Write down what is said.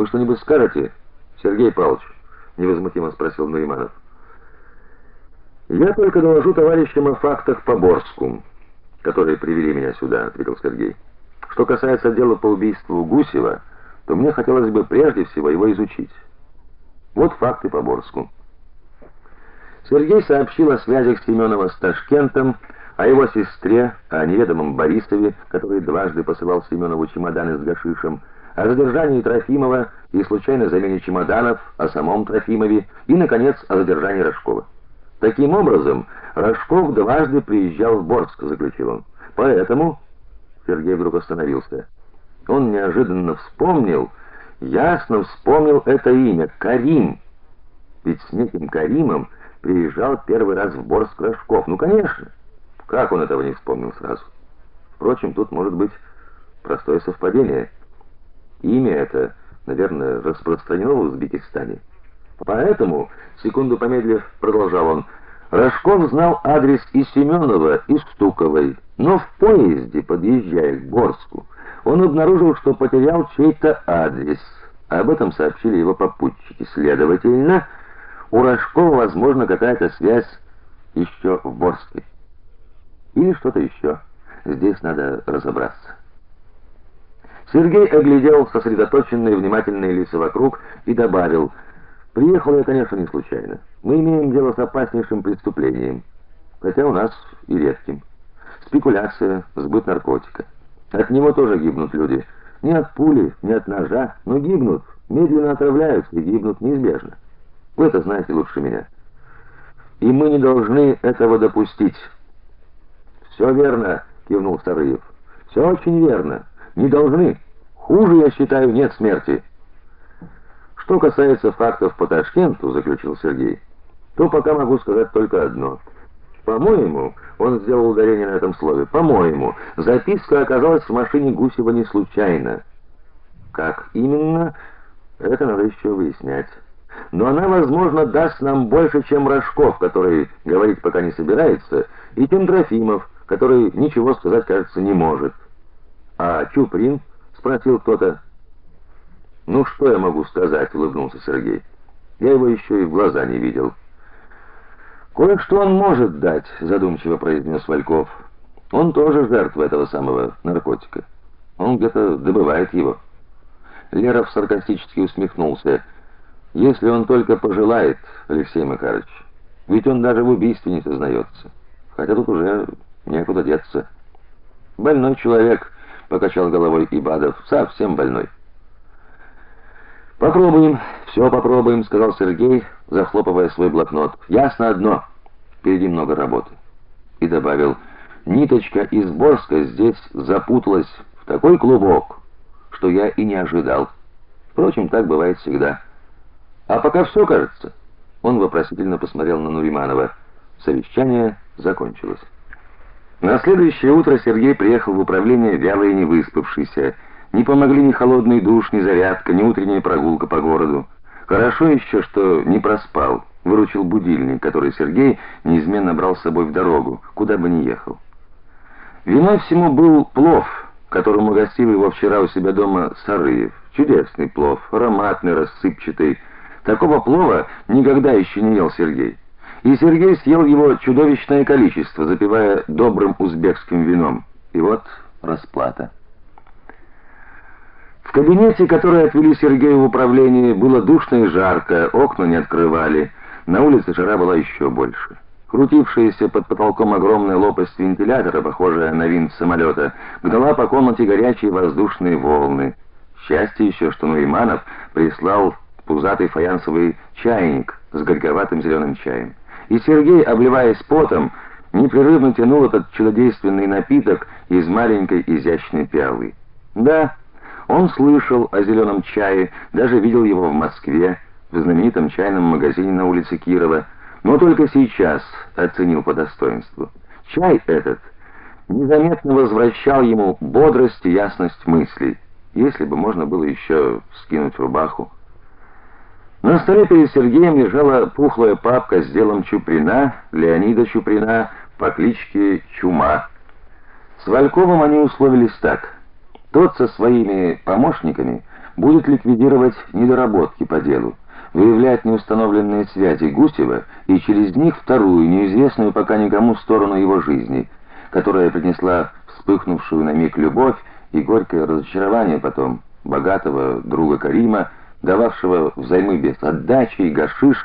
Вы что-нибудь скажете, Сергей Павлович? невозмутимо спросил Нуриманов. Я только доложу товарищам о фактах по Борску, которые привели меня сюда, ответил Сергей. Что касается дела по убийству Гусева, то мне хотелось бы прежде всего его изучить. Вот факты по Борску. Сергей сообщил о связях Семенова с Ташкентом, о его сестре, о неведомом Борисове, который дважды посылал Семенову чемоданы с гашишем, о задержании Трофимова и случайной замене чемоданов, о самом Трофимове и наконец о задержании Рожкова. Таким образом, Рожков дважды приезжал в Борск, заключил он. Поэтому Сергей вдруг остановился. Он неожиданно вспомнил, ясно вспомнил это имя Карим. Ведь с неким Каримом приезжал первый раз в Борск Рожков. Ну, конечно. Как он этого не вспомнил сразу? Впрочем, тут может быть простое совпадение. Имя это, наверное, распространено в Узбекистане. Поэтому, секунду помедлив, продолжал он: Рожков знал адрес и Семенова, и Стуковой, но в поезде, подъезжая к Борску, он обнаружил, что потерял чей-то адрес. Об этом сообщили его попутчики. Следовательно, у Рожкова, возможно, какая-то связь еще в Борске. Или что-то еще. Здесь надо разобраться. Сергей оглядел сосредоточенные внимательные лица вокруг и добавил: "Приехал я, конечно, не случайно. Мы имеем дело с опаснейшим преступлением, хотя у нас и редким. Спекуляция, сбыт наркотика. От него тоже гибнут люди. Не от пули, не от ножа, но гибнут, медленно отравляются и гибнут неизбежно. Вы это знаете лучше меня. И мы не должны этого допустить. «Все верно, кивнул Сарыев. «Все очень верно. Не должны. Хуже, я считаю, нет смерти. Что касается фактов по Ташкенту, заключил Сергей. То пока могу сказать только одно. По-моему, он сделал ударение на этом слове. По-моему, записка оказалась в машине Гусева не случайно. Как именно, это надо еще выяснять. Но она, возможно, даст нам больше, чем Рожков, который говорить пока не собирается, и тем Трофимов, который ничего сказать, кажется, не может. А Чуприн спросил кто-то. Ну что я могу сказать, улыбнулся Сергей. Я его еще и в глаза не видел. Кое-что он может дать, задумчиво произнес Вальков. Он тоже жертва этого самого наркотика. Он где-то добывает его. Леров саркастически усмехнулся. Если он только пожелает, Алексей Макарович. Ведь он даже в убийстве не сознается. Хотя тут уже Некуда деться. Больной человек, покачал головой Ибадов, совсем больной. Попробуем, все попробуем, сказал Сергей, захлопывая свой блокнот. Ясно одно: впереди много работы. И добавил: ниточка из Борска здесь запуталась в такой клубок, что я и не ожидал. Впрочем, так бывает всегда. А пока все, кажется. Он вопросительно посмотрел на Нуриманова. Совещание закончилось. На следующее утро Сергей приехал в управление вялый и не выспавшийся. Не помогли ни холодный душ, ни зарядка, ни утренняя прогулка по городу. Хорошо еще, что не проспал. Выручил будильник, который Сергей неизменно брал с собой в дорогу, куда бы ни ехал. Виной всему был плов, которым угостил его вчера у себя дома Сарыев. Чудесный плов, ароматный, рассыпчатый. Такого плова никогда еще не ел Сергей и Сергей съел его чудовищное количество, запивая добрым узбекским вином. И вот расплата. В кабинете, который отвели Сергею в управление, было душно и жарко, окна не открывали. На улице жара была еще больше. Крутившаяся под потолком огромная лопасть вентилятора, похожая на винт самолета, гнала по комнате горячие воздушные волны. Счастье еще, что Нуриманов прислал пузатый фаянсовый чайник с горьковатым зеленым чаем и Сергей, обливаясь потом, непрерывно тянул этот чудодейственный напиток из маленькой изящной пиалы. Да, он слышал о зеленом чае, даже видел его в Москве, в знаменитом чайном магазине на улице Кирова, но только сейчас оценил по достоинству. Чай этот незаметно возвращал ему бодрость и ясность мыслей. Если бы можно было еще скинуть рубаху, на столе перед Сергеем лежала пухлая папка с делом Чуприна, Леонида Чуприна по кличке Чума. С Вальковым они условились так: тот со своими помощниками будет ликвидировать недоработки по делу, выявлять неустановленные связи Гусева и через них вторую, неизвестную пока никому сторону его жизни, которая принесла вспыхнувшую на миг любовь и горькое разочарование потом богатого друга Карима, дававшего взаймы без отдачи и гашиш